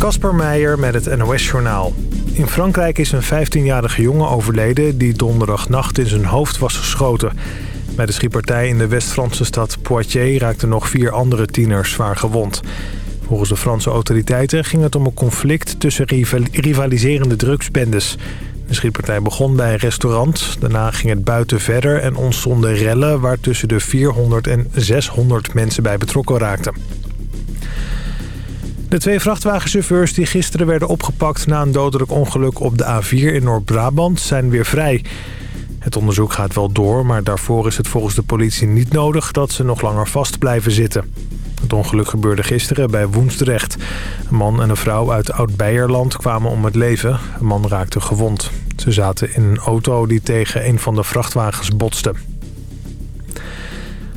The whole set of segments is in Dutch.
Kasper Meijer met het NOS-journaal. In Frankrijk is een 15-jarige jongen overleden die donderdagnacht in zijn hoofd was geschoten. Bij de schietpartij in de West-Franse stad Poitiers raakten nog vier andere tieners zwaar gewond. Volgens de Franse autoriteiten ging het om een conflict tussen rivaliserende drugsbendes. De schietpartij begon bij een restaurant. Daarna ging het buiten verder en ontstonden rellen... waar tussen de 400 en 600 mensen bij betrokken raakten. De twee vrachtwagenchauffeurs die gisteren werden opgepakt... na een dodelijk ongeluk op de A4 in Noord-Brabant zijn weer vrij. Het onderzoek gaat wel door, maar daarvoor is het volgens de politie niet nodig... dat ze nog langer vast blijven zitten. Het ongeluk gebeurde gisteren bij Woensdrecht. Een man en een vrouw uit Oud-Beierland kwamen om het leven. Een man raakte gewond. Ze zaten in een auto die tegen een van de vrachtwagens botste.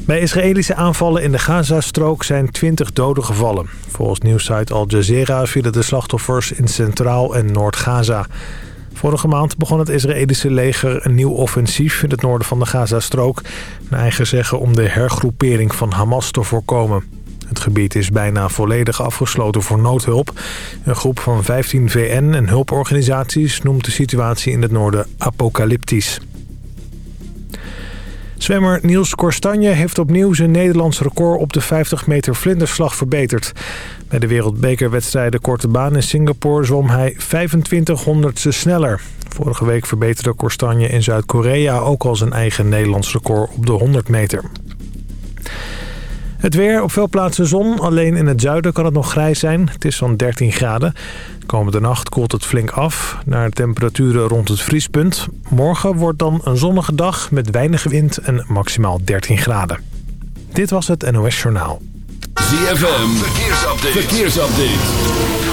Bij Israëlische aanvallen in de Gazastrook zijn 20 doden gevallen. Volgens nieuwssite Al Jazeera vielen de slachtoffers in Centraal- en Noord-Gaza. Vorige maand begon het Israëlische leger een nieuw offensief in het noorden van de Gazastrook. Naar eigen zeggen om de hergroepering van Hamas te voorkomen. Het gebied is bijna volledig afgesloten voor noodhulp. Een groep van 15 VN- en hulporganisaties noemt de situatie in het noorden apocalyptisch. Zwemmer Niels Korstanje heeft opnieuw zijn Nederlands record op de 50 meter vlinderslag verbeterd. Bij de wereldbekerwedstrijden Korte Baan in Singapore zwom hij 2500ste sneller. Vorige week verbeterde Korstanje in Zuid-Korea ook al zijn eigen Nederlands record op de 100 meter. Het weer, op veel plaatsen zon. Alleen in het zuiden kan het nog grijs zijn. Het is zo'n 13 graden. Komende nacht koelt het flink af naar temperaturen rond het vriespunt. Morgen wordt dan een zonnige dag met weinig wind en maximaal 13 graden. Dit was het NOS Journaal. ZFM, verkeersupdate. verkeersupdate.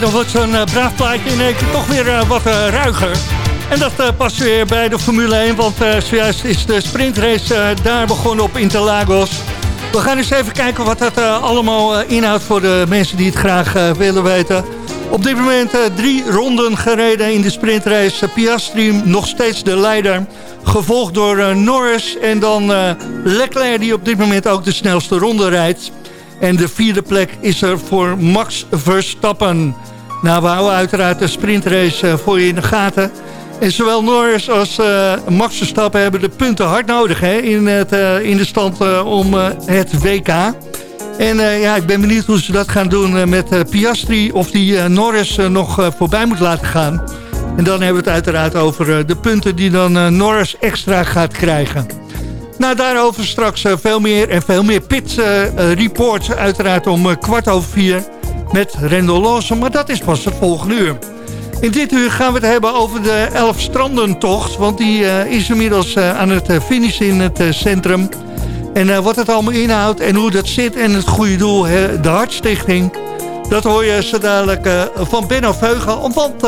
Dan wordt zo'n braaf plaatje in één keer toch weer wat ruiger. En dat past weer bij de Formule 1, want zojuist is de sprintrace daar begonnen op Interlagos. We gaan eens even kijken wat dat allemaal inhoudt voor de mensen die het graag willen weten. Op dit moment drie ronden gereden in de sprintrace. Piastri nog steeds de leider. Gevolgd door Norris en dan Leclerc die op dit moment ook de snelste ronde rijdt. En de vierde plek is er voor Max Verstappen. Nou, we houden uiteraard de sprintrace eh, voor je in de gaten. En zowel Norris als uh, Max Verstappen hebben de punten hard nodig hè, in, het, uh, in de stand om het WK. En ja, ik ben benieuwd hoe ze dat gaan doen met Piastri. Of die Norris nog voorbij moet laten gaan. En dan hebben we het uiteraard over de punten die dan Norris extra gaat krijgen. Nou, daarover straks veel meer en veel meer pit reports. Uiteraard om kwart over vier met Rendel Lawson. Maar dat is pas het volgende uur. In dit uur gaan we het hebben over de Elf Strandentocht. Want die is inmiddels aan het finishen in het centrum. En wat het allemaal inhoudt en hoe dat zit en het goede doel, de Hartstichting... dat hoor je zo dadelijk van Benno Veugel. Want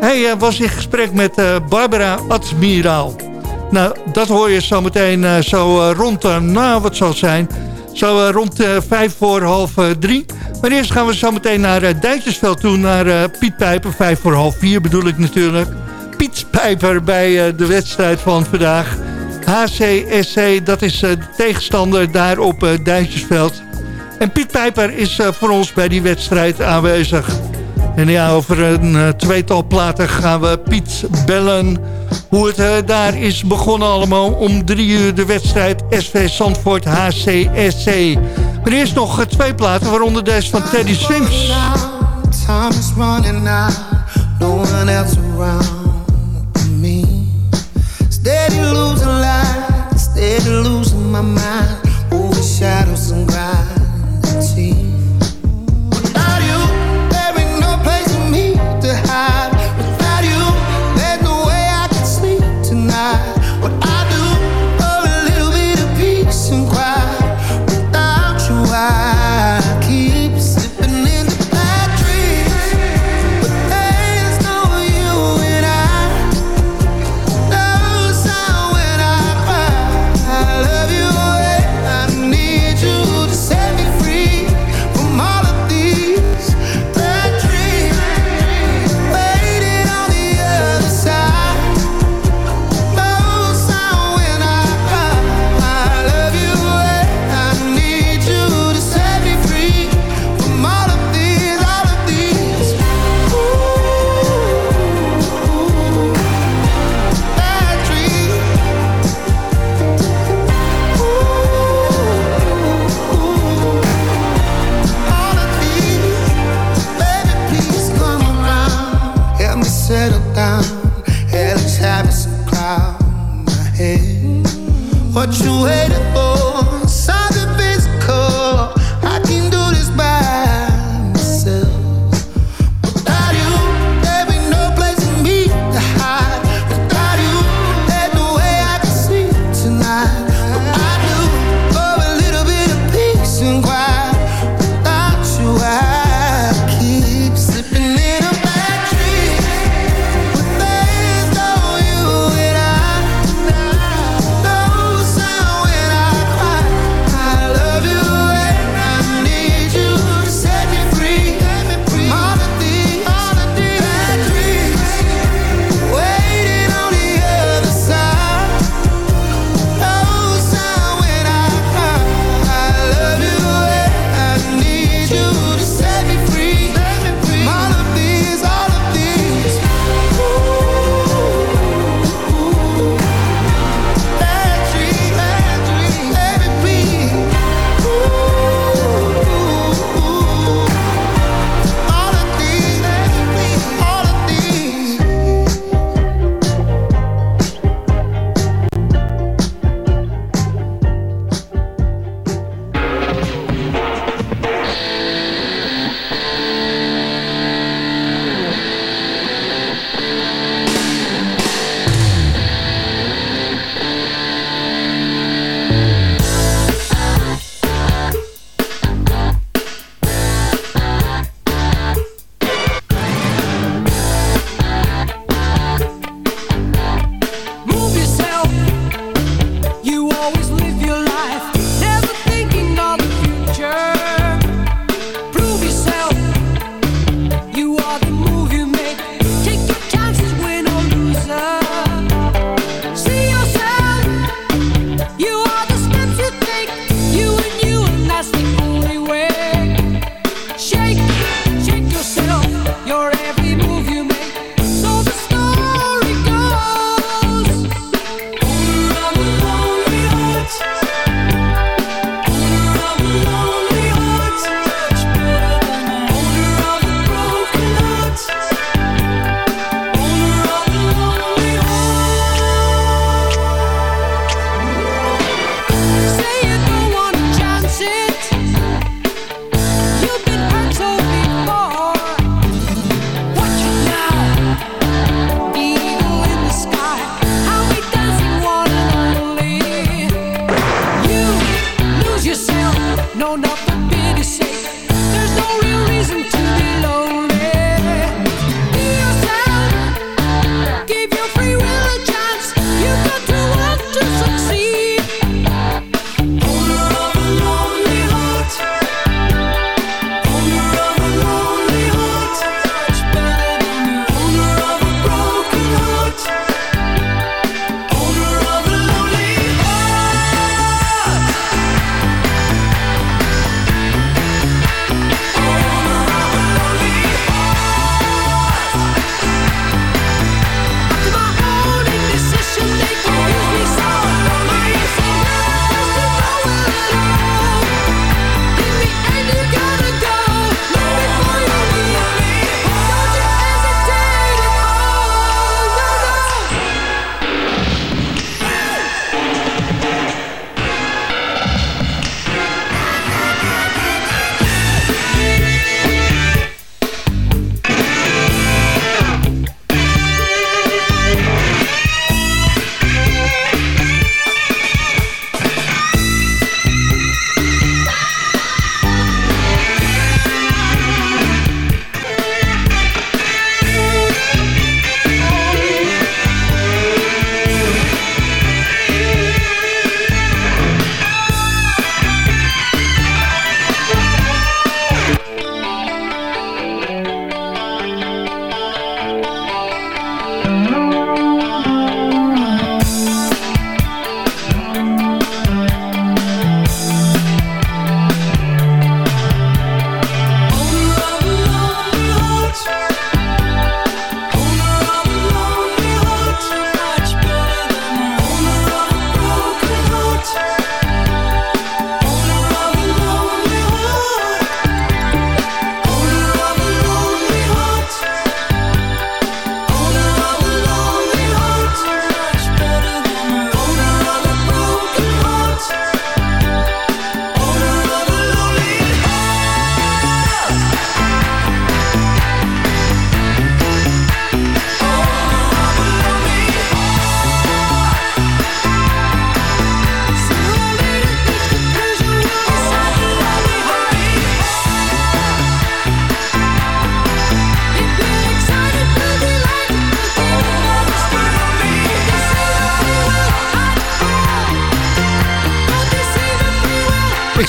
hij was in gesprek met Barbara Admiraal. Nou, dat hoor je zo meteen zo rond, nou wat zal zijn, zo rond vijf voor half drie. Maar eerst gaan we zo meteen naar uh, Duitsersveld toe, naar Piet Pijper, vijf voor half vier bedoel ik natuurlijk. Piet Pijper bij de wedstrijd van vandaag. HCSC, dat is de tegenstander daar op Duitsersveld. En Piet Pijper is voor ons bij die wedstrijd aanwezig. En ja, over een uh, tweetal platen gaan we Piet bellen. Hoe het uh, daar is begonnen allemaal. Om drie uur de wedstrijd SV Zandvoort HCSC. Maar eerst nog uh, twee platen, waaronder deze van Teddy Swims. Time is running out, no one else around me. Steady losing light, steady losing my mind. Over shadows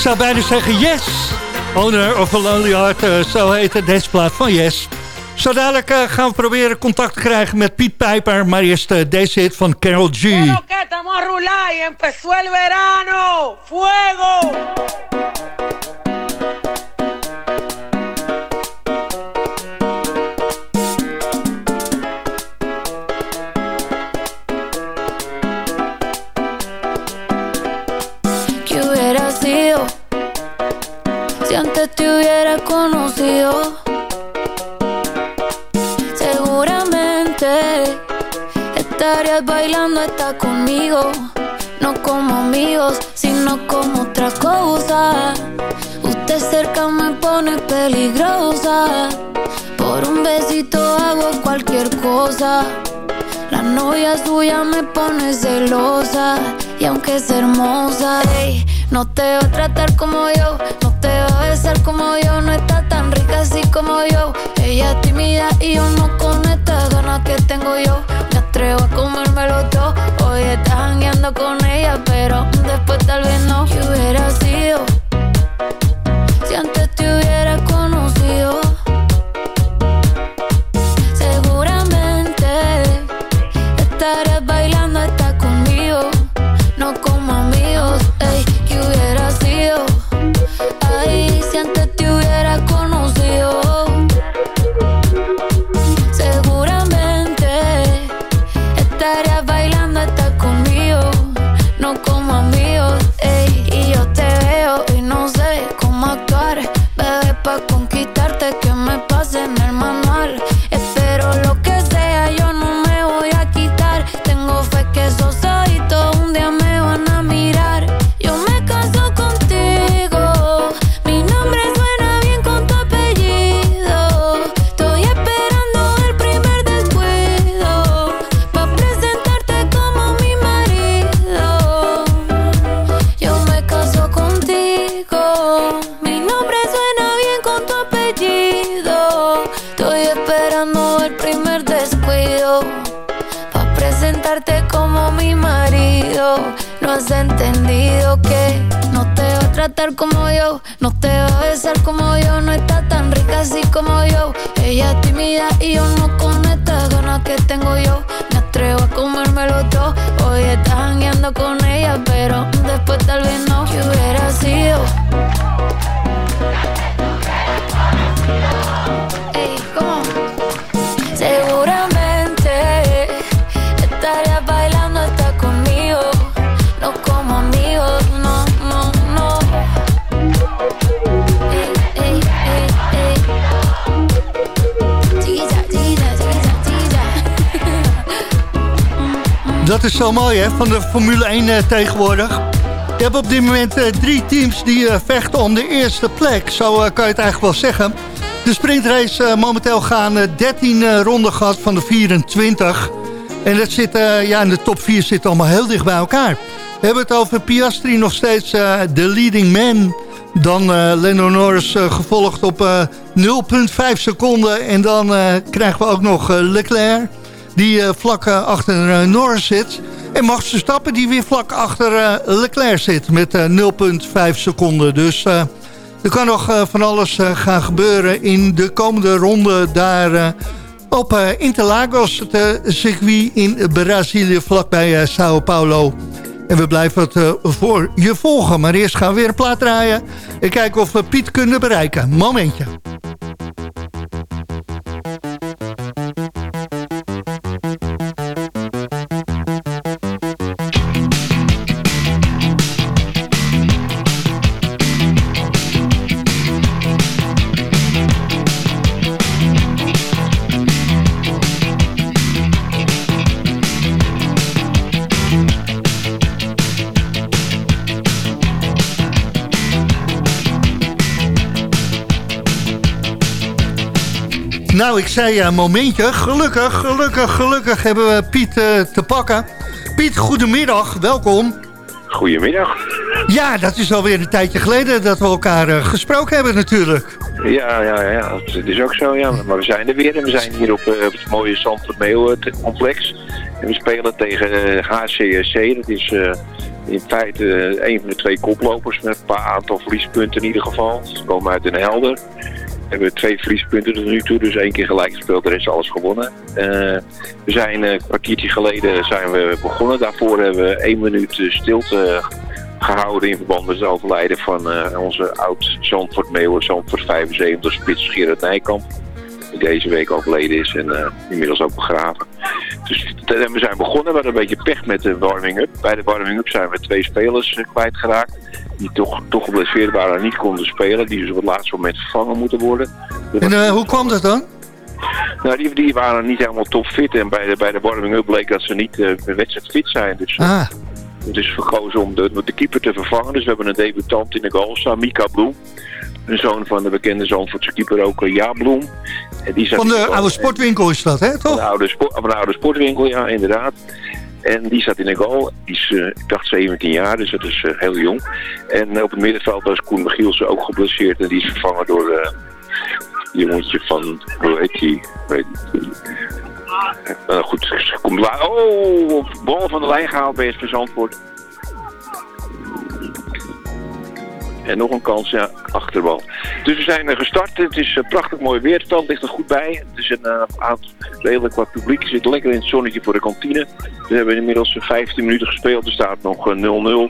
zou bijna zeggen yes. Owner of a Lonely Heart, uh, zo heet het danceplaat van Yes. Zo dadelijk uh, gaan proberen contact te krijgen met Piet Pijper. Maar eerst uh, deze hit van Carol G. El verano. ¡Fuego! Te hubiera conocido? Seguramente estarías bailando está conmigo, no como amigos, sino como otra cosa. Usted cerca me pone peligrosa, por un besito hago cualquier cosa. La novia suya me pone celosa y aunque es hermosa, no te va a tratar como yo, no te va a besar como yo, no está tan rica así como yo. Ella es tímida y yo no con estas ganas que tengo yo. Me atrevo a comérmelo todo. Hoy estás jangueando con ella, pero después tal vez no. ¿Qué hubiera sido? Dat is zo mooi, hè, van de Formule 1 uh, tegenwoordig. Je hebt op dit moment uh, drie teams die uh, vechten om de eerste plek. Zo kan je het eigenlijk wel zeggen. De sprintrace momenteel gaan 13 ronden gehad van de 24. En dat zit, ja, in de top 4 zit allemaal heel dicht bij elkaar. We hebben het over Piastri nog steeds de leading man. Dan Lando Norris gevolgd op 0,5 seconden. En dan krijgen we ook nog Leclerc die uh, vlak uh, achter uh, Norris zit. En Max Verstappen die weer vlak achter Leclerc zit met 0,5 seconden. Dus er kan nog van alles gaan gebeuren in de komende ronde daar op Interlagos, het circuit in Brazilië vlakbij Sao Paulo. En we blijven het voor je volgen. Maar eerst gaan we weer een plaat draaien en kijken of we Piet kunnen bereiken. Momentje. Nou, ik zei een momentje. Gelukkig, gelukkig, gelukkig hebben we Piet uh, te pakken. Piet, goedemiddag. Welkom. Goedemiddag. Ja, dat is alweer een tijdje geleden dat we elkaar uh, gesproken hebben natuurlijk. Ja, ja, ja. Het is ook zo, ja. Maar we zijn er weer en we zijn hier op, uh, op het mooie Zandvoort complex. En we spelen tegen HCSC. Dat is in feite een van de twee koplopers met een paar aantal verliespunten in ieder geval. Ze komen uit Den Helder. We hebben twee verliespunten tot nu toe, dus één keer gelijk gespeeld, de rest alles gewonnen. Eh, we zijn een kwartiertje geleden zijn we begonnen. Daarvoor hebben we één minuut eh, stilte gehouden in verband met het overlijden van eh, onze oud Zandvoort Meeuwen, Zandvoort 75 spits Gerard Nijkamp. Deze week overleden is en uh, inmiddels ook begraven. Dus we zijn begonnen, we hadden een beetje pech met de warming-up. Bij de warming-up zijn we twee spelers uh, kwijtgeraakt. Die toch, toch geblesseerd waren en niet konden spelen. Die dus op het laatste moment vervangen moeten worden. En uh, hoe kwam dat dan? Nou, die, die waren niet helemaal topfit. En bij de, bij de warming-up bleek dat ze niet uh, wedstrijdfit zijn. Dus ah. het is verkozen om de, de keeper te vervangen. Dus we hebben een debutant in de goal staan, Mika Bloem. Een zoon van de bekende Zandvoortse keeper ook, Ja Bloem. En die van de oude sportwinkel is dat, hè, toch? Van de oude, sport, van de oude sportwinkel, ja, inderdaad. En die zat in de goal. Die is, uh, ik dacht 17 jaar, dus dat is uh, heel jong. En op het middenveld was Koen Michielsen ook geblesseerd. En die is vervangen door uh, jongetje van, hoe heet die? Weet, goed, komt Oh, bal van de lijn gehaald bij SV Zandvoort. En nog een kans, ja, achterbal. Dus we zijn gestart. Het is een prachtig mooi weer. Het ligt er goed bij. Het is een uh, redelijk wat publiek. zit lekker in het zonnetje voor de kantine. We hebben inmiddels 15 minuten gespeeld. Er staat nog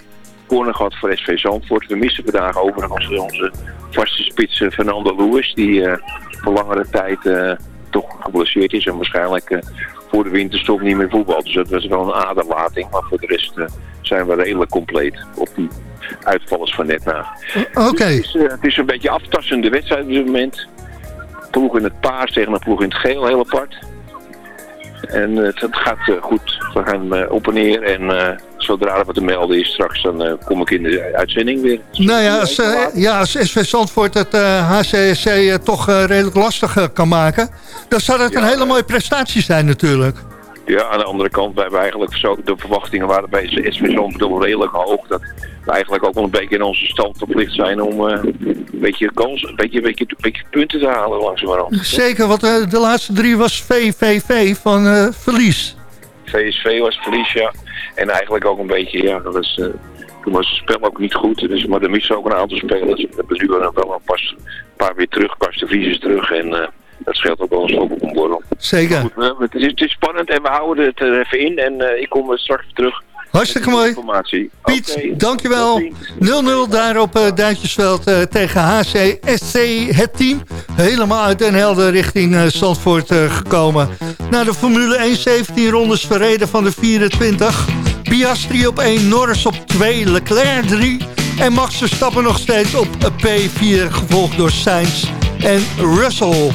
0-0. Corner gehad voor SV Zandvoort. We missen vandaag overigens onze vaste spits Fernando Lewis. Die voor langere tijd toch geblesseerd is. En waarschijnlijk voor de winterstop niet meer voetbal. Dus dat was wel een aderlating. Maar voor de rest zijn we redelijk compleet op die uitvallers van net na. Oké. Okay. Dus het, is, uh, het is een beetje aftassende wedstrijd op dit moment. Ploeg in het paars tegen een ploeg in het geel, heel apart. En het gaat goed. We gaan op en neer. En zodra er wat te melden is straks, dan kom ik in de uitzending weer. Nou ja, als, ja, als SV Zandvoort het HCSC toch redelijk lastig kan maken... dan zou het ja, een hele mooie prestatie zijn natuurlijk. Ja, aan de andere kant, wij hebben eigenlijk zo, de verwachtingen waren bij SV Zandvoort redelijk hoog. Dat we eigenlijk ook wel een beetje in onze stand verplicht zijn om uh, een, beetje kans, een, beetje, een, beetje, een beetje punten te halen langzamerhand. Zeker, want uh, de laatste drie was VVV van uh, verlies. VSV was verlies, ja. En eigenlijk ook een beetje, ja, dat was... Toen was het spel ook niet goed, dus, maar er missen ook een aantal spelers. We hebben nu wel een pas, paar weer terug, Karsten Vries is terug en dat scheelt ook wel een slok op een borrel. Zeker. Goed, het, is, het, is, spannend en we houden het er even in en uh, ik kom straks terug. Hartstikke mooi. Piet, okay. dankjewel. 0-0 daar op uh, uh, tegen HCSC, het team. Helemaal uit Den Helder richting uh, Zandvoort gekomen. Na de Formule 1 17 rondes verreden van de 24. Piastri op 1, Norris op 2, Leclerc 3. En Max Verstappen nog steeds op P4, gevolgd door Sainz en Russell.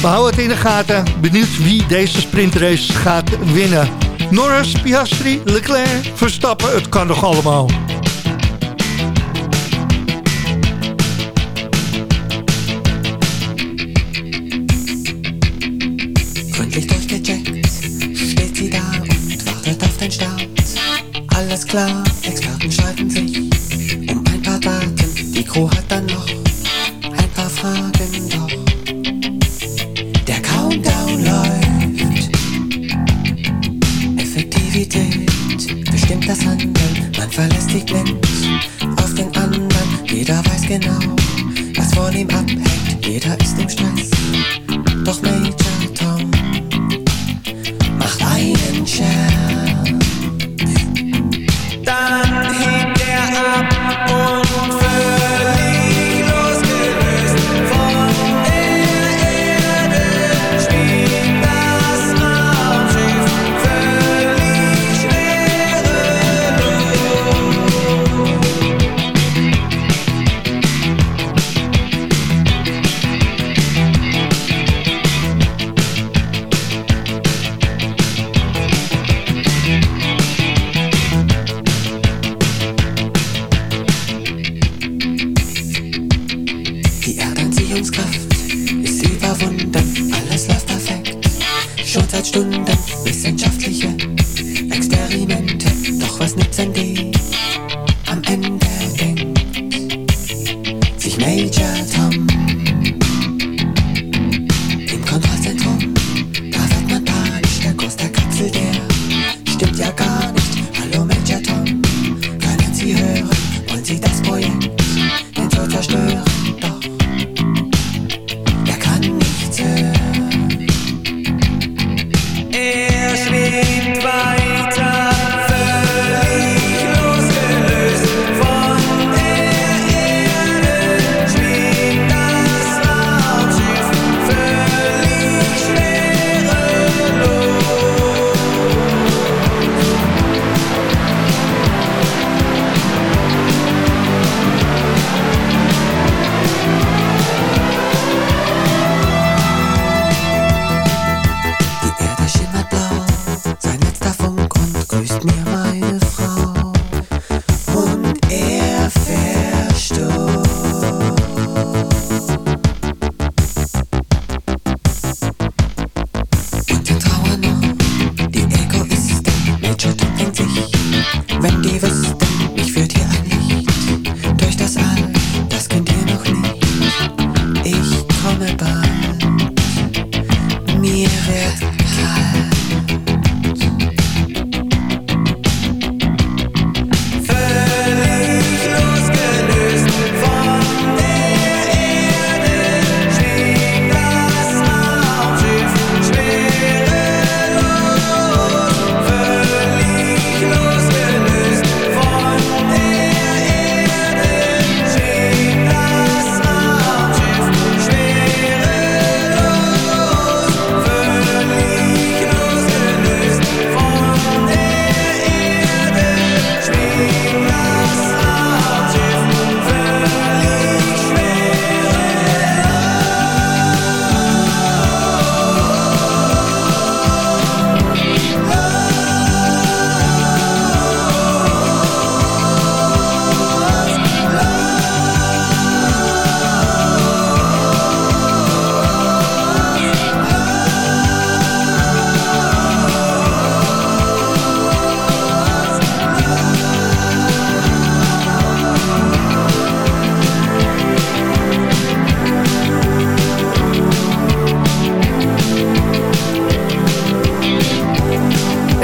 We houden het in de gaten. Benieuwd wie deze sprintrace gaat winnen. Norris, Piastri, Leclerc, Verstappen, het kan nog allemaal. Gründlich durchgecheckt, steht sie da und wartet auf den Start. Alles klar, Experten streiten sich um ein paar Daten. Die Crew hat dann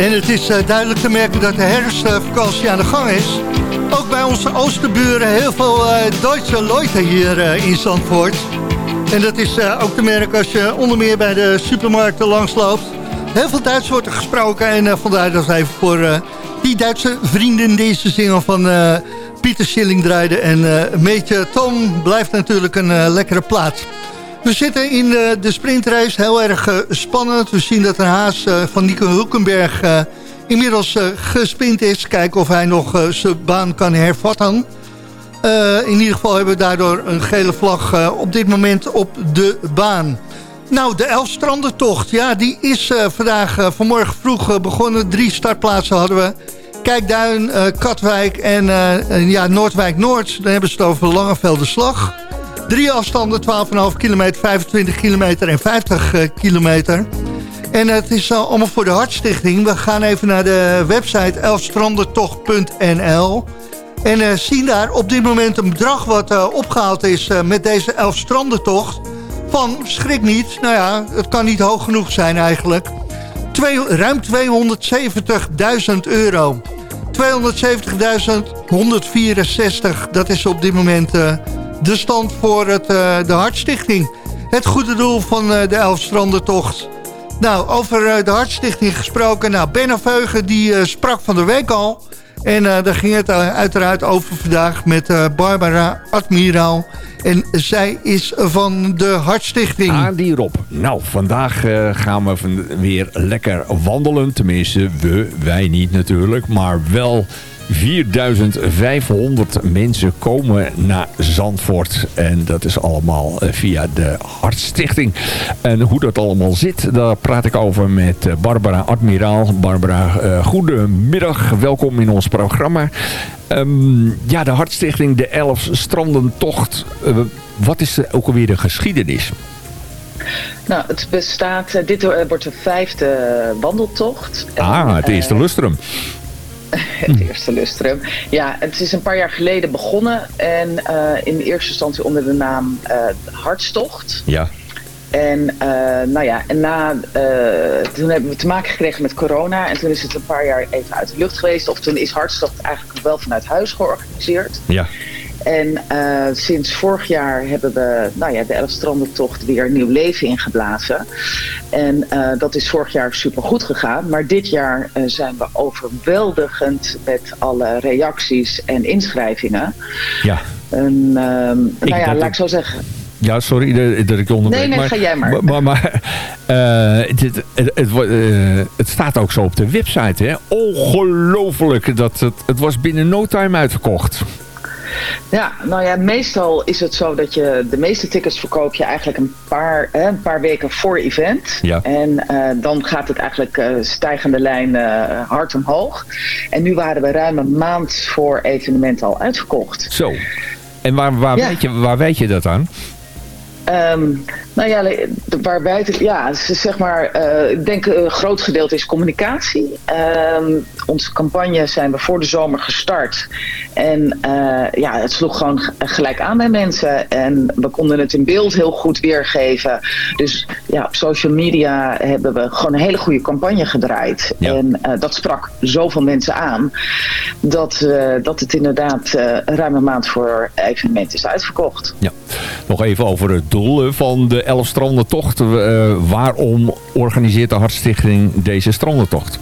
het is uh, duidelijk te merken dat de herfstvakantie aan de gang is. Ook bij onze oosterburen heel veel uh, Duitse Leute hier uh, in Zandvoort. En dat is ook te merken als je onder meer bij de supermarkten langsloopt. Heel veel Duits wordt er gesproken en vandaar dat we even voor die Duitse vrienden deze single van Pieter Schilling draaiden. En Meetje Tom blijft natuurlijk een lekkere plaats. We zitten in de, de sprintrace, heel erg uh, spannend. We zien dat een haas uh, van Nico Hulkenberg inmiddels gespind is. Kijken of hij nog zijn baan kan hervatten. in ieder geval hebben we daardoor een gele vlag op dit moment op de baan. Nou, de Elfstrandentocht, ja, die is vandaag, vanmorgen vroeg begonnen. Drie startplaatsen hadden we. Kijkduin, Katwijk en ja, Noordwijk-Noord. Dan hebben ze het over Langevelde Slag. Drie afstanden, 12,5 kilometer, 25 kilometer en 50 uh, eh, kilometer. En het is uh, allemaal voor de Hartstichting. We gaan even naar de website elfstrandentocht.nl. En uh, zien daar op dit moment een bedrag wat opgehaald is met deze Elfstrandentocht. Van, schrik niet, nou ja, het kan niet hoog genoeg zijn eigenlijk. Ruim 270.000 euro. 270.164, dat is op dit moment de stand voor het, uh, de Hartstichting. Het goede doel van uh, de Elfstrandentocht. Nou, over uh, de Hartstichting gesproken. Nou, Ben Veugen die sprak van de week al. En daar ging het uiteraard over vandaag met Barbara Admiraal. En zij is van de Hartstichting. Aan die Rob. Nou, vandaag gaan we weer lekker wandelen. Tenminste, we, wij niet natuurlijk. Maar wel 4500 mensen komen naar Zandvoort. En dat is allemaal eh, via de Hartstichting. En hoe dat allemaal zit, daar praat ik over met eh, Barbara Admiraal. Barbara, uh, goedemiddag. Welkom in ons programma. Um, ja, de Hartstichting, de Elf Strandentocht. Uh, wat is er ook alweer de geschiedenis? Nou, het bestaat, dit wordt de vijfde wandeltocht. Ah, het eerste lustrum. het eerste lustrum. Ja, het is een paar jaar geleden begonnen. En uh, in eerste instantie onder de naam uh, Hartstocht. Ja. En uh, nou ja, en na, toen hebben we te maken gekregen met corona. En toen is het een paar jaar even uit de lucht geweest. Of toen is Hartstocht eigenlijk wel vanuit huis georganiseerd. Ja. En eh, sinds vorig jaar hebben we nou ja, de Elfstrandentocht weer nieuw leven ingeblazen. En eh, dat is vorig jaar super goed gegaan. Maar dit jaar eh, zijn we overweldigend met alle reacties en inschrijvingen. Ja. En, ehm, nou ja, laat ik zo zeggen. Ja, sorry dat, ik je onderbreek. Nee, nee, ga jij maar. Maar, maar uh, het, het, het, uh, het, staat ook zo op de website. Hè? Ongelooflijk. Dat het, het was binnen no time uitverkocht. Ja, nou ja, meestal is het zo dat je de meeste tickets verkoop je eigenlijk een paar, hè, een paar weken voor event. Ja. En uh, dan gaat het eigenlijk uh, stijgende lijn uh, hard omhoog. En nu waren we ruim een maand voor evenement al uitverkocht. Zo. En waar, waar, ja. weet, je, waar weet je dat aan? Um, nou ja, waarbij het, ja, zeg maar, uh, ik denk een groot gedeelte is communicatie. Um, onze campagne zijn we voor de zomer gestart. En uh, ja, het sloeg gewoon gelijk aan bij mensen. En we konden het in beeld heel goed weergeven. Dus ja, op social media hebben we gewoon een hele goede campagne gedraaid. Ja. En dat sprak zoveel mensen aan. Dat, dat het inderdaad ruim een maand voor evenement is uitverkocht. Ja. Nog even over het doel van de Elf Strandentocht. Uh, waarom organiseert de Hartstichting deze strandentocht?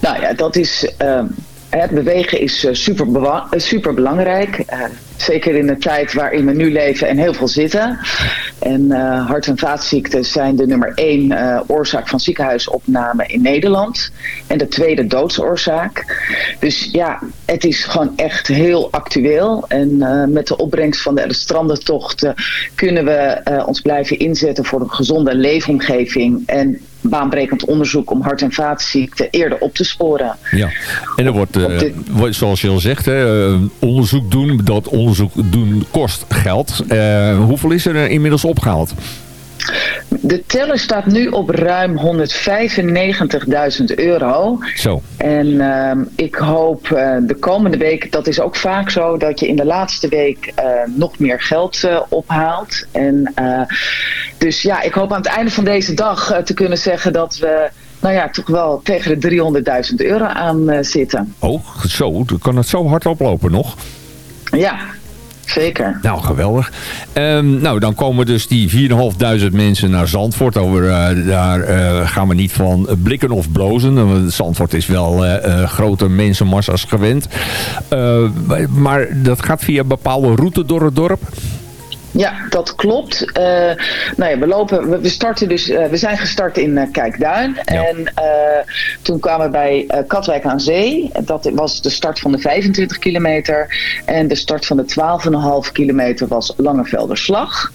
Nou ja, dat is... Uh, het bewegen is super, super belangrijk. Zeker in de tijd waarin we nu leven en heel veel zitten. En uh, hart- en vaatziekten zijn de nummer één uh, oorzaak van ziekenhuisopname in Nederland. En de tweede doodsoorzaak. Dus ja, het is gewoon echt heel actueel. En uh, met de opbrengst van de Strandentocht kunnen we ons blijven inzetten voor een gezonde leefomgeving. En baanbrekend onderzoek om hart- en vaatziekten eerder op te sporen. Ja, en er wordt, uh, dit... zoals je al zegt, hè, uh, onderzoek doen, dat onderzoek doen kost geld. Uh, hoeveel is er inmiddels opgehaald? De teller staat nu op ruim 195.000 euro. Zo. En uh, ik hoop uh, de komende week, dat is ook vaak zo, dat je in de laatste week uh, nog meer geld uh, ophaalt. En dus ja, ik hoop aan het einde van deze dag te kunnen zeggen dat we nou ja, toch wel tegen de 300.000 euro aan zitten. Oh, zo. Kan het zo hard oplopen nog? Ja, Zeker. Nou, geweldig. Um, nou, dan komen dus die 4.500 mensen naar Zandvoort. Over, uh, daar uh, gaan we niet van blikken of blozen. Zandvoort is wel uh, grote mensenmassa's gewend. maar dat gaat via bepaalde route door het dorp? Ja, dat klopt. Uh, nou ja, we lopen, we, starten dus, uh, we zijn gestart in uh, Kijkduin. Ja. En toen kwamen we bij Katwijk aan Zee. Dat was de start van de 25 kilometer. En de start van de 12,5 kilometer was Langevelderslag.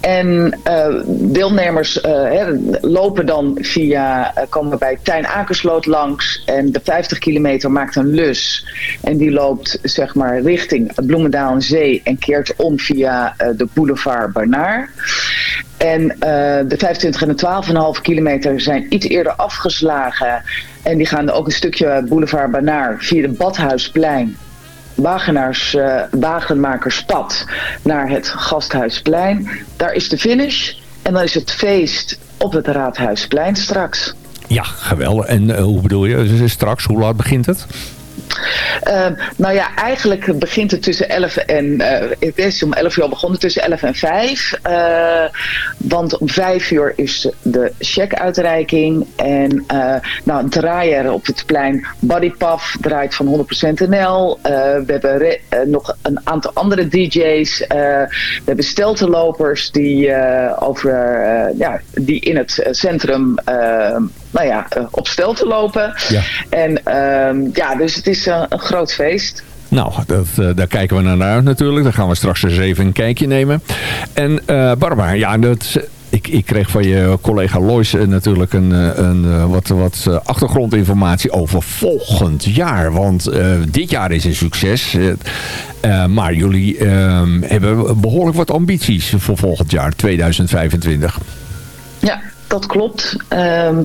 En deelnemers hè, lopen dan via, komen bij Tijn Akersloot langs. En de 50 kilometer maakt een lus. En die loopt zeg maar richting Bloemendaal aan Zee. En keert om via de boulevard Barnaar. En uh, de 25 en de 12,5 kilometer zijn iets eerder afgeslagen. En die gaan ook een stukje boulevard Barnaar via de Badhuisplein. Wagenaars, uh, Wagenmakerspad naar het Gasthuisplein. Daar is de finish. En dan is het feest op het Raadhuisplein straks. Ja, geweldig. En uh, hoe bedoel je? Straks, hoe laat begint het? Uh, nou ja, eigenlijk begint het tussen 11 en... Uh, het is om 11 uur begonnen, tussen 11 en 5. Uh, want om 5 uur is de check-uitreiking. En nou, een draaier op het plein Bodypuff draait van 100% NL. we hebben nog een aantal andere DJ's. we hebben steltenlopers die, over, ja, die in het centrum nou ja, op stelten lopen. Ja. En ja, dus het is een, een groot feest. Nou, dat, uh, daar kijken we naar uit natuurlijk. Daar gaan we straks eens even een kijkje nemen. En Barbara, ja, dat, ik, ik kreeg van je collega Lois natuurlijk een, een, wat, wat achtergrondinformatie over volgend jaar. Want dit jaar is een succes. maar jullie hebben behoorlijk wat ambities voor volgend jaar, 2025. Ja, dat klopt. Um,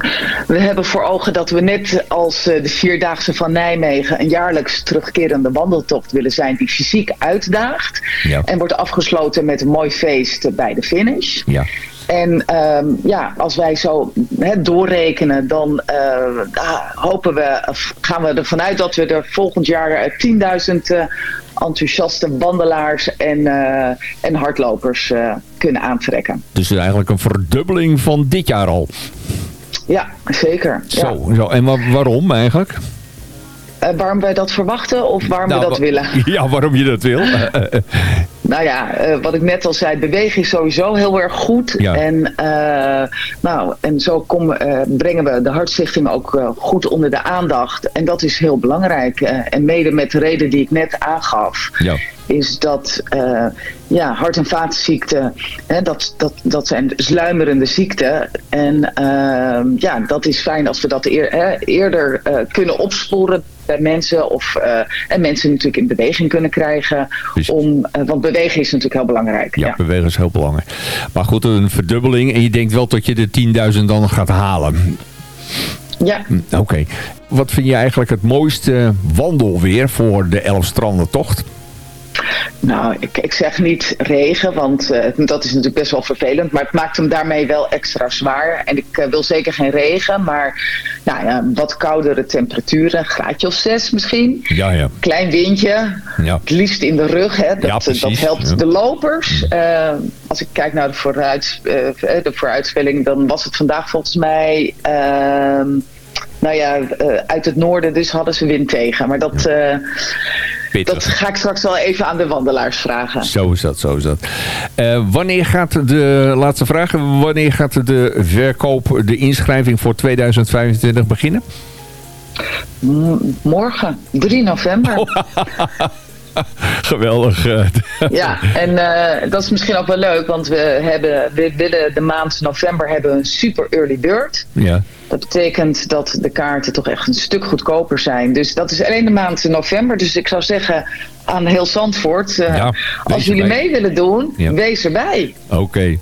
we hebben voor ogen dat we net als uh, de Vierdaagse van Nijmegen een jaarlijks terugkerende wandeltocht willen zijn die fysiek uitdaagt. Ja. En wordt afgesloten met een mooi feest bij de finish. Ja. En ehm, ja, als wij zo doorrekenen, dan eh, ah, hopen we, gaan we ervan uit dat we er volgend jaar eh, 10.000 eh, enthousiaste wandelaars en, eh, en hardlopers eh, kunnen aantrekken. Dus eigenlijk een verdubbeling van dit jaar al. Ja, zeker. Ja. Zo, zo. En wa- waarom eigenlijk? Eh, waarom wij dat verwachten of waarom Nou, we dat wa- willen? Ja, waarom je dat wil. Nou ja, eh, wat ik net al zei, bewegen is sowieso heel erg goed. Ja. En, eh, nou, en zo kom, eh, brengen we de Hartstichting ook eh, goed onder de aandacht. En dat is heel belangrijk. Eh, en mede met de reden die ik net aangaf, ja. is dat eh, ja, hart- en vaatziekten, hè, dat, dat, dat zijn sluimerende ziekten. En eh, ja, dat is fijn als we dat eer- hè, eerder eh, kunnen opsporen bij mensen. Of, eh, en mensen natuurlijk in beweging kunnen krijgen. Om, eh, want bewegen is natuurlijk heel belangrijk. Ja, Ja. bewegen is heel belangrijk. Maar goed, een verdubbeling. En je denkt wel dat je de 10.000 dan gaat halen. Ja. Hm, Oké. Wat vind je eigenlijk het mooiste wandelweer voor de Elfstrandentocht? Nou, ik, ik zeg niet regen, want eh, dat is natuurlijk best wel vervelend. Maar het maakt hem daarmee wel extra zwaar. En ik eh, wil zeker geen regen, maar nou ja, wat koudere temperaturen. Een graadje of zes misschien. Ja, ja. Klein windje. Ja. Het liefst in de rug. Hè. Dat, Ja, precies. dat helpt Ja. de lopers. Eh, als ik kijk naar de, vooruit, eh, de vooruitspelling, dan was het vandaag volgens mij... nou ja, eh, uit het noorden, dus hadden ze wind tegen. Maar dat, eh, dat ga ik straks wel even aan de wandelaars vragen. Zo is dat, zo is dat. Eh, wanneer gaat de, laatste vraag, wanneer gaat de verkoop, de inschrijving voor 2025 beginnen? M- morgen, 3 november. Geweldig. Ja, en dat is misschien ook wel leuk, want we, hebben, we willen de maand november hebben een super early bird. ja. Dat betekent dat de kaarten toch echt een stuk goedkoper zijn. Dus dat is alleen de maand november. Dus ik zou zeggen aan heel Zandvoort, eh, Ja, als jullie erbij. mee willen doen, Ja. wees erbij. Oké.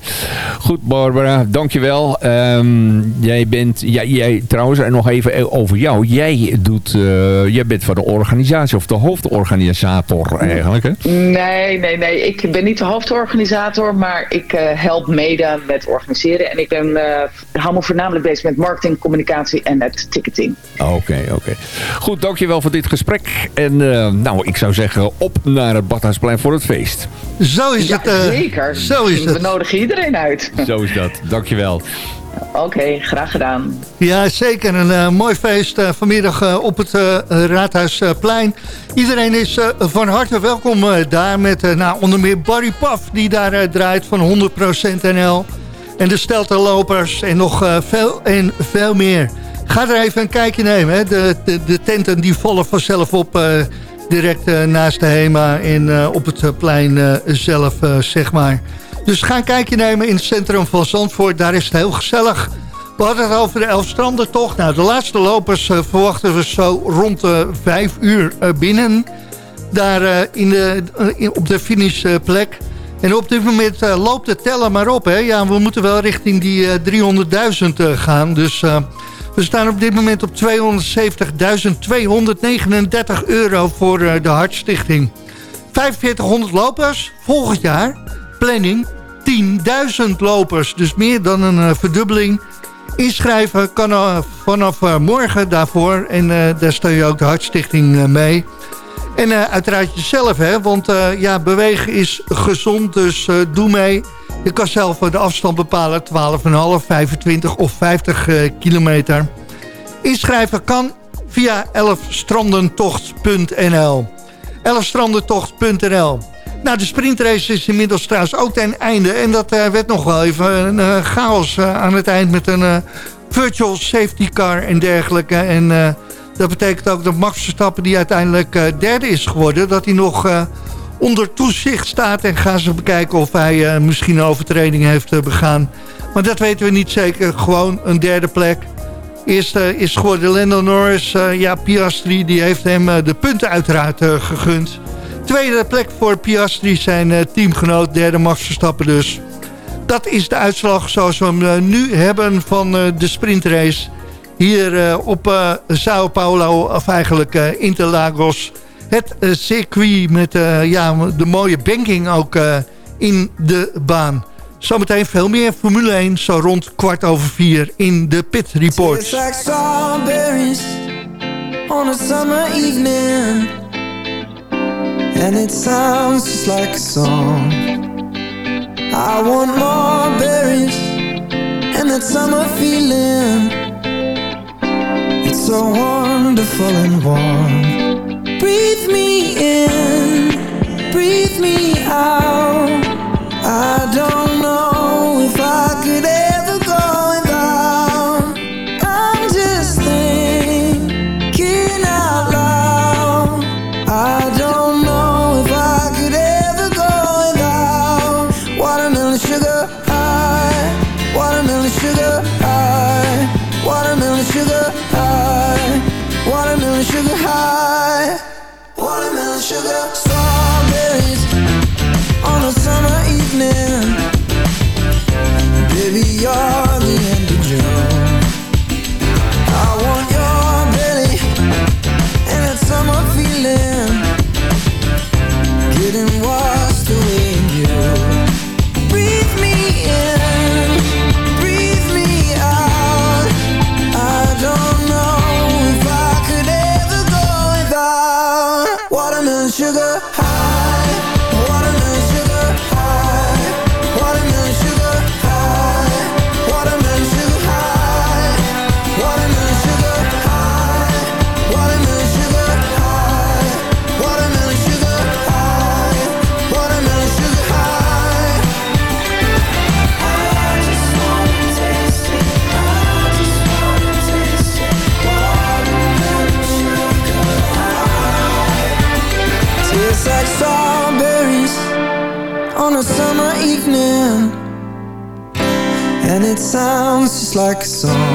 Goed, Barbara, dankjewel. Ehm jij bent, jij, trouwens, en nog even over jou. Jij, doet, eh, jij bent van de organisatie, of de hoofdorganisator eigenlijk, hè? Nee, nee, nee. Ik ben niet de hoofdorganisator, maar ik eh, help mede met organiseren. En ik ben, hou me voornamelijk bezig met marketing, communicatie en met ticketing. Oké, oké. Goed, dankjewel voor dit gesprek. En eh, nou, ik zou zeggen, op naar het Badhuisplein voor het feest. Zo is ja, het. eh, zeker. Zo is We het. nodigen iedereen uit. Zo is dat. Dankjewel. Oké, graag gedaan. Ja, zeker. Een eh, mooi feest eh, vanmiddag op het eh, Raadhuisplein. Iedereen is eh, van harte welkom eh, daar met eh, nou, onder meer Barry Paf... die daar draait van 100% NL. En de steltenlopers en nog eh, veel en veel meer. Ga er even een kijkje nemen. Hè. De, de, de tenten die vallen vanzelf op eh, direct eh, naast de HEMA... en op het plein zelf, zeg maar. Dus ga een kijkje nemen in het centrum van Zandvoort. Daar is het heel gezellig. We hadden het over de Elfstrandentocht. Nou, de laatste lopers verwachten we zo rond de vijf uur binnen. Daar in de, op de finishplek. En op dit moment eh, loopt het tellen maar op. Hè? Ja, we moeten wel richting die eh, 300.000 eh, gaan. Dus eh, we staan op dit moment op 270.239 euro voor eh, de Hartstichting. 4500 lopers volgend jaar. Planning 10.000 lopers. Dus meer dan een eh, verdubbeling. Inschrijven kan eh, vanaf eh, morgen daarvoor. En eh, daar steun je ook de Hartstichting eh, mee. En eh, uiteraard jezelf, hè. Want eh, ja, bewegen is gezond, dus eh, doe mee. Je kan zelf de afstand bepalen. 12,5, 25 of 50 eh, kilometer. Inschrijven kan via 11strandentocht.nl 11strandentocht.nl Nou, de sprintrace is inmiddels trouwens ook ten einde. En dat werd nog wel even een chaos aan het eind met een virtual safety car en dergelijke. En dat betekent ook dat Max Verstappen, die uiteindelijk eh, derde is geworden... dat hij nog eh, onder toezicht staat en gaan ze bekijken of hij eh, misschien een overtreding heeft begaan. Maar dat weten we niet zeker. Gewoon een derde plek. Eerste is geworden Lando Norris. Ja, Piastri die heeft hem de punten uiteraard gegund. Tweede plek voor Piastri, zijn teamgenoot. Derde Max Verstappen dus. Dat is de uitslag zoals we hem nu hebben van de sprintrace. Hier eh, op eh, Sao Paulo, of eigenlijk eh, Interlagos. Het circuit met ja, de mooie banking ook in de baan. Zometeen veel meer Formule 1, zo rond kwart over vier in de Pit reports. on a summer evening And it sounds just like a song I want more berries And that summer feeling It's so wonderful and warm. Breathe me in Breathe me out. I don't know like a song.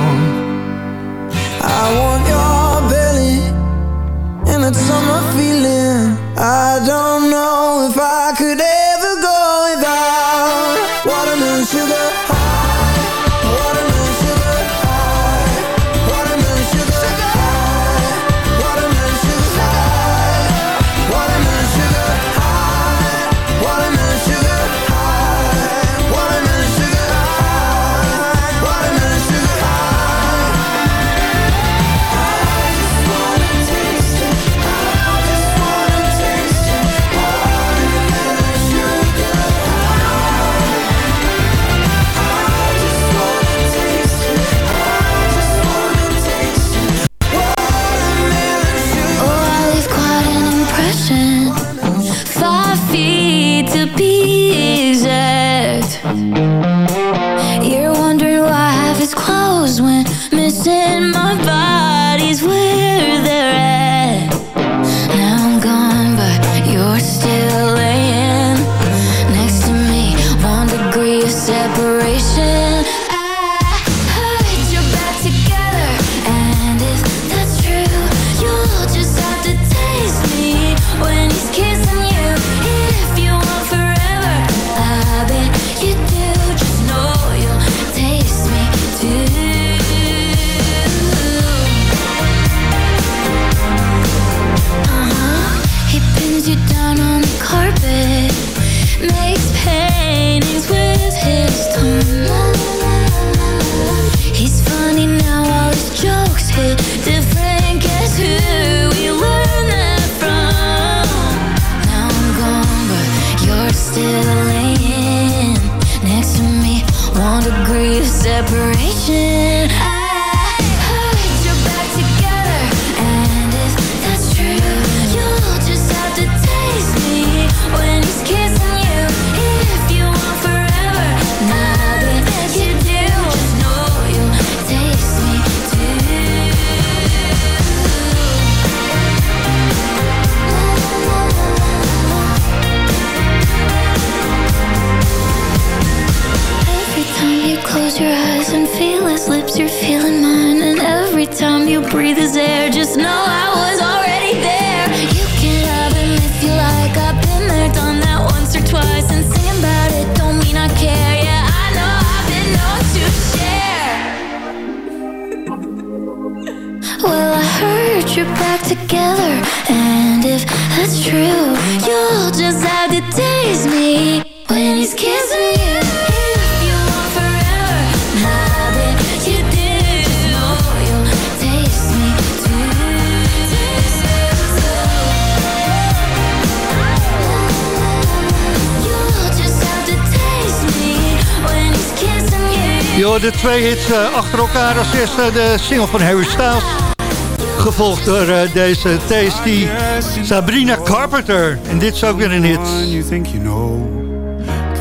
Twee hits eh, achter elkaar. Als eerste de single van Harry Styles. Gevolgd door eh, deze tasty Sabrina Carpenter. En dit is ook weer een hit. you think you know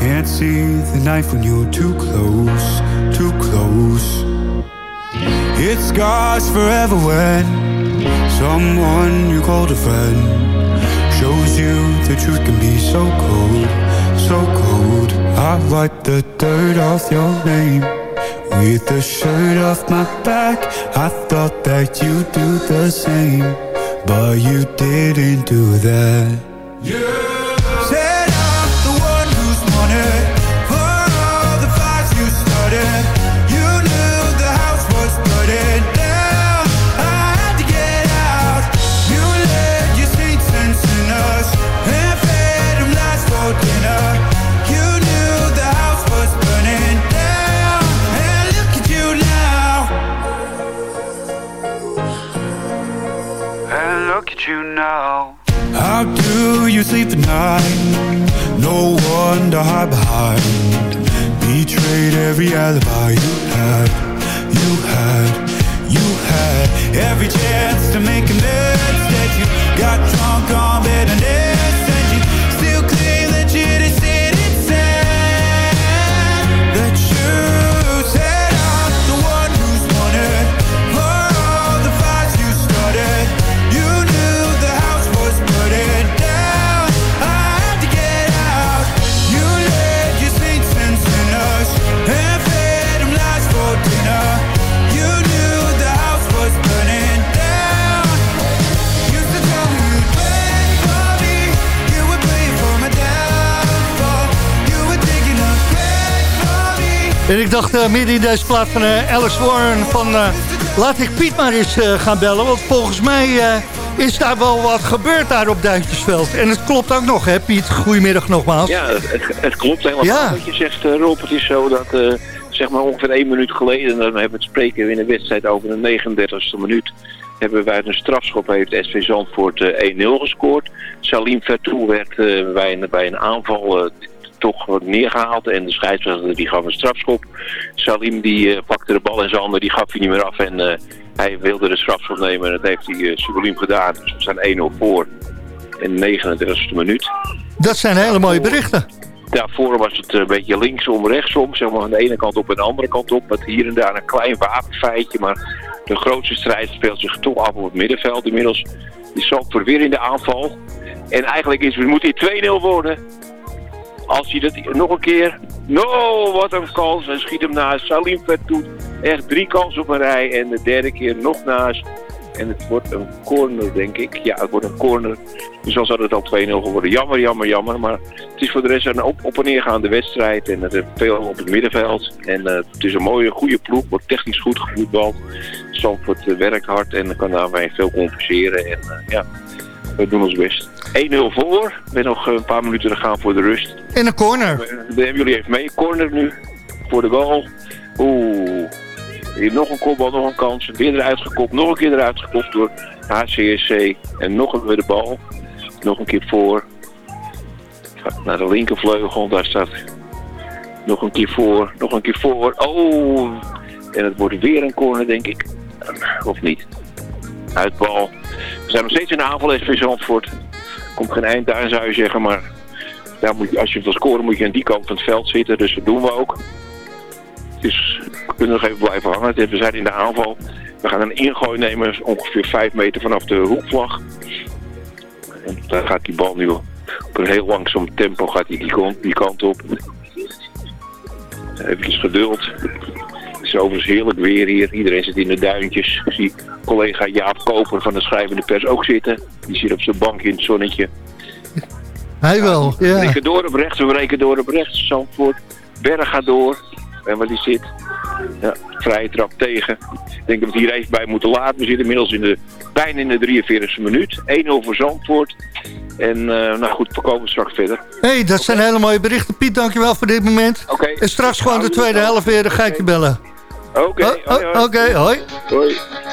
Can't see the knife when you're too close, too close It scars forever when Someone you called a friend Shows you the truth can be so cold, so cold I wipe the dirt off your name With the shirt off my back. I thought that you'd do the same But you didn't do that. Said at you now how do you sleep at night? No one to hide behind. Betrayed every alibi you had, you had, you had. Every chance to make amends that you got drunk on bitterness En ik dacht eh, midden in deze plaat van Alice Warren van... eh, laat ik Piet maar eens gaan bellen. Want volgens mij is daar wel wat gebeurd daar op Duintjesveld. En het klopt ook nog, hè Piet? Goedemiddag nogmaals. Ja, het, het, klopt helemaal Ja. wat je zegt, Rob. Het is zo dat, zeg maar ongeveer één minuut geleden, dan hebben we het spreken in de wedstrijd over de 39e minuut, hebben wij een strafschop, heeft SV Zandvoort eh, 1-0 gescoord. Salim Vertoe werd bij, een, bij een aanval toch wat neergehaald en de scheidsrechter die gaf een strafschop. Salim die eh, pakte de bal in zijn handen, die gaf hij niet meer af en eh, hij wilde de strafschop nemen en dat heeft hij uh, subliem gedaan. Dus we staan 1-0 voor in de 39e minuut. Dat zijn hele mooie berichten. Daarvoor was het een beetje linksom, rechtsom. Zeg maar aan de ene kant op en de andere kant op. Met hier en daar een klein wapenfeitje. Maar de grootste strijd speelt zich toch af op het middenveld. Inmiddels is Zandvoort weer in de aanval. En eigenlijk is moet hier 2-0 worden. Als hij dat nog een keer... No, wat een kans. En schiet hem naast. Salim doet echt drie kansen op een rij. En de derde keer nog naast. En het wordt een corner, denk ik. Ja, het wordt een corner. Dus dan zou het al 2-0 geworden. Jammer, jammer, jammer. Maar het is voor de rest een op, op en neergaande wedstrijd. En het is veel op het middenveld. En eh, het is een mooie, goede ploeg. Wordt technisch goed gevoetbald. Zandvoort uh, werkt hard en kan daarmee veel compenseren. En uh, ja, we doen ons best. 1-0 voor. Met nog een paar minuten te gaan voor de rust. In een corner. We hebben jullie even mee. Corner nu. Voor de goal. Oeh. Hier nog een kopbal, nog een kans. Weer eruit gekopt. Nog een keer eruit gekopt door HCSC. En nog een weer de bal. Nog een keer voor. Naar de linkervleugel. Daar staat nog een keer voor. Nog een keer voor. Oh. En het wordt weer een corner, denk ik. Of niet? Uitbal. Zijn nog steeds in de aanval SV Zandvoort. Komt geen eind aan, zou je zeggen. Maar daar moet je, als je wil scoren, moet je aan die kant van het veld zitten. Dus dat doen we ook. Dus we kunnen nog even blijven hangen. We zijn in de aanval. We gaan een ingooi nemen, ongeveer 5 meter vanaf de hoekvlag. En daar gaat die bal nu op een heel langzaam tempo gaat die, die kant op. Even geduld. Is overigens heerlijk weer hier. Iedereen zit in de duintjes. Ik zie collega Jaap Koper van de schrijvende pers ook zitten. Die zit op zijn bankje in het zonnetje. Hij wel, We ja. breken door op rechts, we breken door op rechts. Zandvoort. Berg gaat door. En waar die zit. Ja, vrije trap tegen. Ik denk dat we het hier even bij moeten laten. We zitten inmiddels in de, bijna in de 43e minuut. 1-0 voor Zandvoort. En uh, nou goed, we komen straks verder. hey, dat zijn hele mooie berichten. Piet, dankjewel voor dit moment. Oké. En straks gewoon de tweede helft weer, dan ga ik je bellen. Oké. Okay, Oké, okay, hoi. Hoi.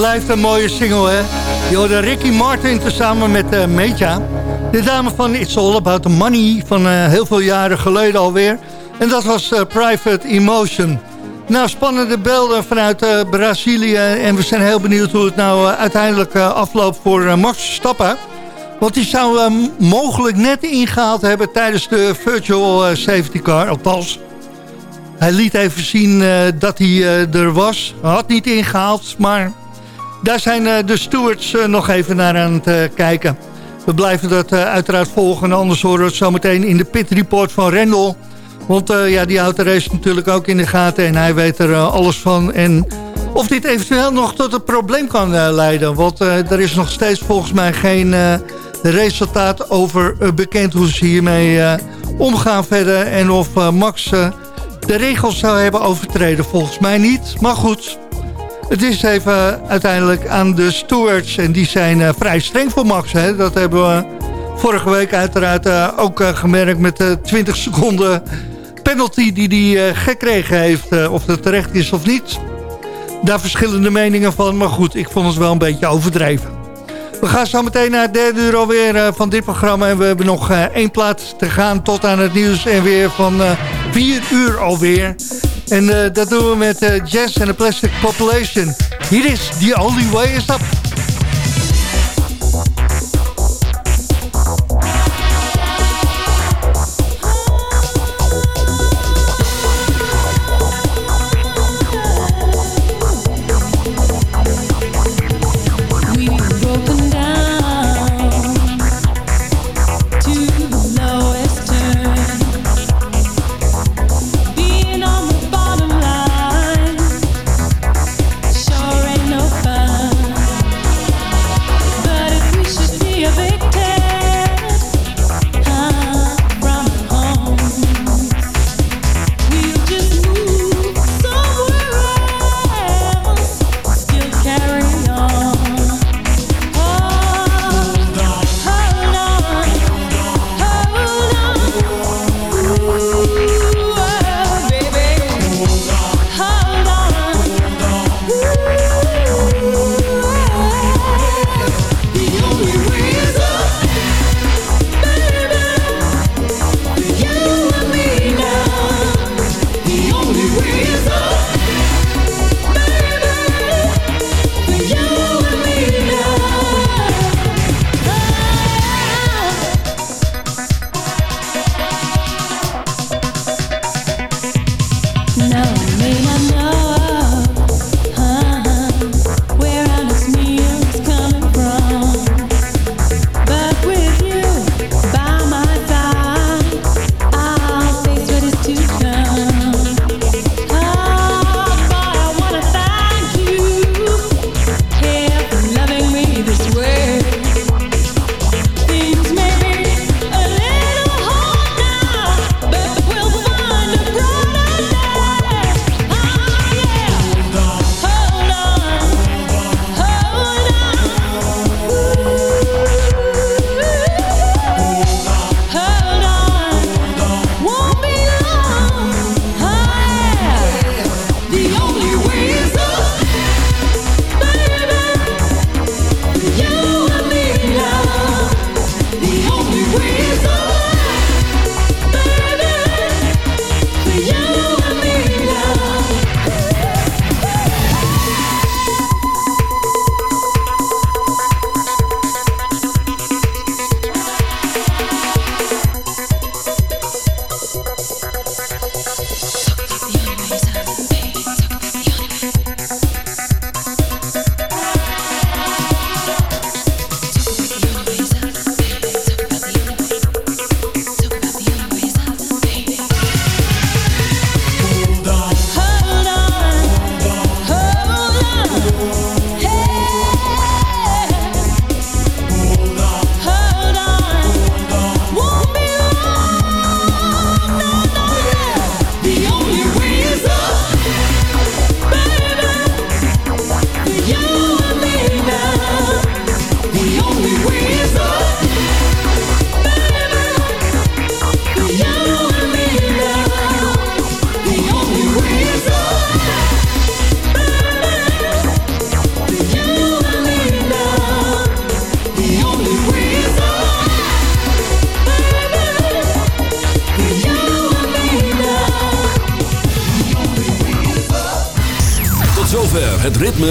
Blijft een mooie single, hè? Je hoorde Ricky Martin tezamen met uh, Meja. De dame van It's All About The Money van eh, heel veel jaren geleden alweer. En dat was eh, Private Emotion. Nou, spannende beelden vanuit Brazilië. En we zijn heel benieuwd hoe het nou uiteindelijk afloopt voor Max Verstappen. Want die zou mogelijk net ingehaald hebben tijdens de Virtual Safety Car. Althans, hij liet even zien dat hij er was. Had niet ingehaald, maar daar zijn eh, de stewards eh, nog even naar aan het eh, kijken. We blijven dat uiteraard volgen. Anders horen we het zometeen in de pit report van Rendel. Want ja, die houdt de race natuurlijk ook in de gaten. En hij weet er alles van. En of dit eventueel nog tot een probleem kan leiden. Want er is nog steeds volgens mij geen resultaat over bekend hoe ze hiermee omgaan verder. En of Max de regels zou hebben overtreden. Volgens mij niet. Maar goed, het is even uiteindelijk aan de stewards. En die zijn eh, vrij streng voor Max. Hè? Dat hebben we vorige week uiteraard eh, ook eh, gemerkt met de 20 seconden penalty die hij gekregen heeft. of dat terecht is of niet. Daar verschillende meningen van. Maar goed, ik vond het wel een beetje overdreven. We gaan zo meteen naar het derde uur alweer eh, van dit programma. En we hebben nog eh, één plaats te gaan tot aan het nieuws. En weer van eh, vier uur alweer. En dat doen we met Jazz en de Plastic Population. Hier is The Only Way Is Up.